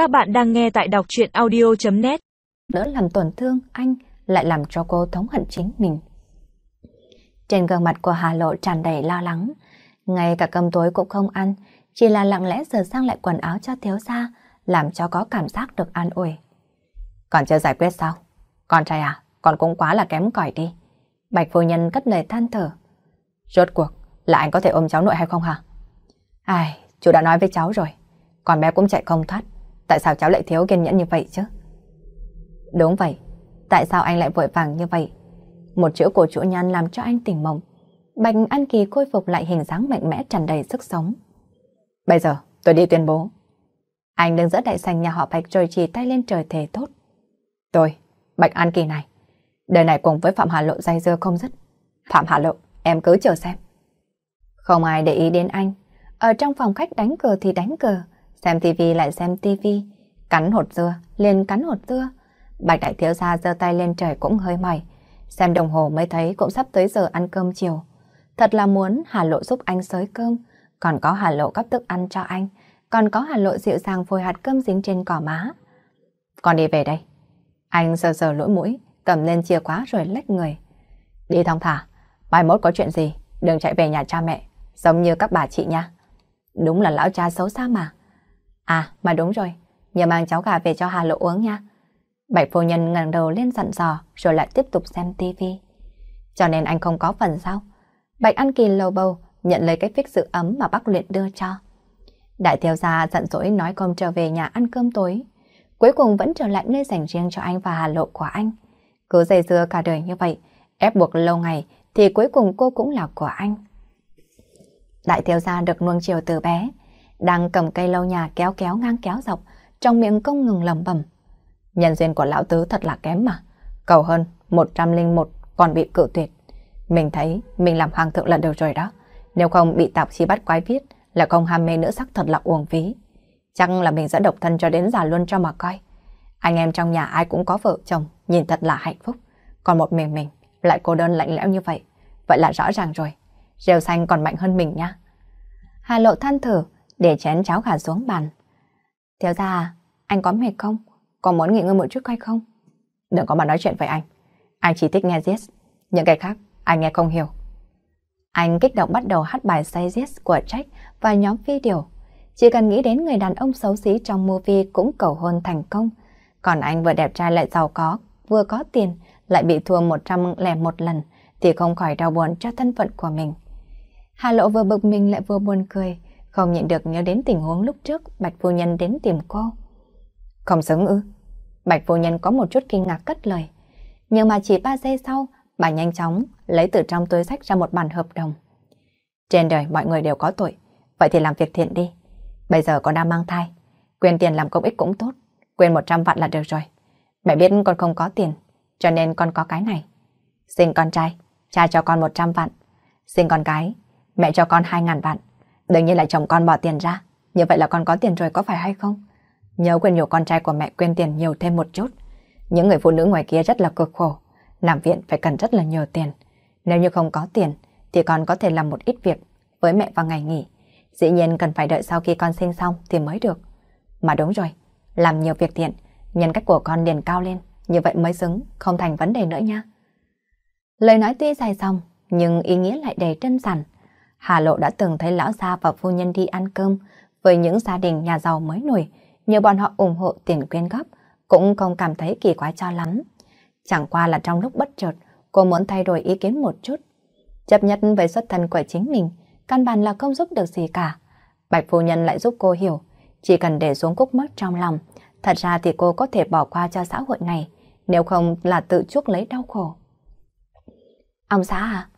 Các bạn đang nghe tại đọc chuyện audio.net Đỡ làm tổn thương anh lại làm cho cô thống hận chính mình. Trên gương mặt của Hà Lộ tràn đầy lo lắng. Ngay cả cơm tối cũng không ăn, chỉ là lặng lẽ sửa sang lại quần áo cho thiếu gia, làm cho có cảm giác được an ủi. Còn chưa giải quyết sao? Con trai à, con cũng quá là kém cỏi đi. Bạch phu nhân cất lời than thở. Rốt cuộc, là anh có thể ôm cháu nội hay không hả? Ai, chú đã nói với cháu rồi. Con bé cũng chạy không thoát. Tại sao cháu lại thiếu kiên nhẫn như vậy chứ? Đúng vậy. Tại sao anh lại vội vàng như vậy? Một chữ của chủ nhân làm cho anh tỉnh mộng. Bạch An Kỳ khôi phục lại hình dáng mạnh mẽ tràn đầy sức sống. Bây giờ, tôi đi tuyên bố. Anh đứng giữa đại sành nhà họ Bạch rồi chỉ tay lên trời thề tốt. Tôi, Bạch An Kỳ này, đời này cùng với Phạm Hà Lộ dây dưa không dứt. Phạm Hà Lộ, em cứ chờ xem. Không ai để ý đến anh. Ở trong phòng khách đánh cờ thì đánh cờ, xem tivi lại xem tivi, cắn hột dưa, liền cắn hột dưa. Bạch đại thiếu gia giơ tay lên trời cũng hơi mỏi, xem đồng hồ mới thấy cũng sắp tới giờ ăn cơm chiều. Thật là muốn Hà Lộ giúp anh xới cơm, còn có Hà Lộ gấp thức ăn cho anh, còn có Hà Lộ dịu dàng phôi hạt cơm dính trên cỏ má. Con đi về đây. Anh sờ sờ lỗ mũi, cầm lên chìa khóa rồi lách người. Đi thong thả, mai mốt có chuyện gì, đừng chạy về nhà cha mẹ, giống như các bà chị nha. Đúng là lão cha xấu xa mà. À, mà đúng rồi, nhờ mang cháu gà về cho Hà Lộ uống nha. Bạch phu nhân ngẩng đầu lên dặn dò rồi lại tiếp tục xem tivi. Cho nên anh không có phần sao? Bạch An Kỳ lầu bầu nhận lấy cái phích sự ấm mà bác luyện đưa cho. Đại thiếu gia giận dỗi nói không trở về nhà ăn cơm tối. Cuối cùng vẫn trở lại nơi dành riêng cho anh và Hà Lộ của anh. Cứ dây dưa cả đời như vậy, ép buộc lâu ngày thì cuối cùng cô cũng là của anh. Đại thiếu gia được nuông chiều từ bé, đang cầm cây lau nhà kéo kéo ngang kéo dọc, trong miệng công ngừng lẩm bẩm. Nhân duyên của lão tứ thật là kém mà, cầu hơn 101 còn bị cự tuyệt. Mình thấy mình làm hoàng thượng là được rồi đó, nếu không bị tạp chí bắt quái viết là không ham mê nữ sắc thật là uổng phí. Chắc là mình sẽ độc thân cho đến già luôn cho mà coi. Anh em trong nhà ai cũng có vợ chồng, nhìn thật là hạnh phúc. Còn một mình mình lại cô đơn lạnh lẽo như vậy. Vậy là rõ ràng rồi. Rêu xanh còn mạnh hơn mình nha. Hà lộ than thở, để chén cháo gà xuống bàn. Thiếu ra, anh có mệt không? Có muốn nghỉ ngơi một chút hay không? Đừng có mà nói chuyện với anh. Anh chỉ thích nghe Yes. Những cái khác, anh nghe không hiểu. Anh kích động bắt đầu hát bài Say Yes của Jack và nhóm phi điều. Chỉ cần nghĩ đến người đàn ông xấu xí trong movie cũng cầu hôn thành công. Còn anh vừa đẹp trai lại giàu có, vừa có tiền, lại bị thua 101 lần, thì không khỏi đau buồn cho thân phận của mình. Hà Lộ vừa bực mình lại vừa buồn cười, không nhịn được nhớ đến tình huống lúc trước Bạch Phu Nhân đến tìm cô. Không xứng ư? Bạch Phu Nhân có một chút kinh ngạc cất lời. Nhưng mà chỉ 3 giây sau, bà nhanh chóng lấy từ trong túi sách ra một bản hợp đồng. Trên đời mọi người đều có tội, vậy thì làm việc thiện đi. Bây giờ con đang mang thai, quyền tiền làm công ích cũng tốt, quyền 100 vạn là được rồi. Mẹ biết con không có tiền, cho nên con có cái này. Sinh con trai, cha cho con 100 vạn. Sinh con gái, mẹ cho con 2.000 vạn. Đương nhiên là chồng con bỏ tiền ra. Như vậy là con có tiền rồi có phải hay không? Nhớ quên nhiều con trai của mẹ quên tiền nhiều thêm một chút. Những người phụ nữ ngoài kia rất là cực khổ. làm viện phải cần rất là nhiều tiền. Nếu như không có tiền thì con có thể làm một ít việc với mẹ vào ngày nghỉ. Dĩ nhiên cần phải đợi sau khi con sinh xong thì mới được. Mà đúng rồi, làm nhiều việc thiện, nhân cách của con liền cao lên, như vậy mới xứng, không thành vấn đề nữa nha. Lời nói tuy dài dòng, nhưng ý nghĩa lại đầy đơn giản. Hà Lộ đã từng thấy lão gia và phu nhân đi ăn cơm với những gia đình nhà giàu mới nổi, nhờ bọn họ ủng hộ tiền quyên góp, cũng không cảm thấy kỳ quái cho lắm. Chẳng qua là trong lúc bất chợt, cô muốn thay đổi ý kiến một chút. Chấp nhất với xuất thân của chính mình, căn bản là không giúp được gì cả. Bạch phu nhân lại giúp cô hiểu, chỉ cần để xuống cúc mất trong lòng, thật ra thì cô có thể bỏ qua cho xã hội này, nếu không là tự chuốc lấy đau khổ. Ông xã à?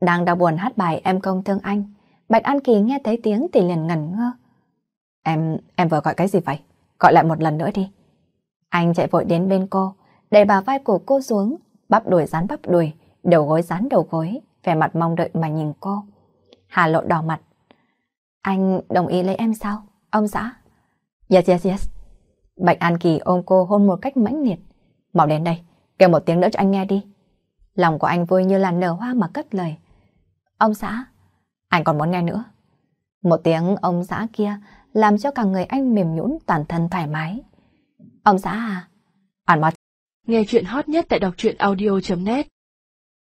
Đang đau buồn hát bài em công thương anh, Bạch An Kỳ nghe thấy tiếng thì liền ngẩn ngơ. Em, em vừa gọi cái gì vậy? Gọi lại một lần nữa đi. Anh chạy vội đến bên cô, đẩy bà vai của cô xuống, bắp đùi dán bắp đùi, đầu gối dán đầu gối, vẻ mặt mong đợi mà nhìn cô. Hà lộ đỏ mặt. Anh đồng ý lấy em sao, ông xã? Yes, yes, yes. Bạch An Kỳ ôm cô hôn một cách mãnh liệt. Mau đến đây, kêu một tiếng nữa cho anh nghe đi. Lòng của anh vui như là nở hoa mà cất lời. Ông xã, anh còn muốn nghe nữa. Một tiếng ông xã kia làm cho cả người anh mềm nhũn toàn thân thoải mái. Ông xã à? Ăn mót. Nghe chuyện hot nhất tại đọc truyện audio.net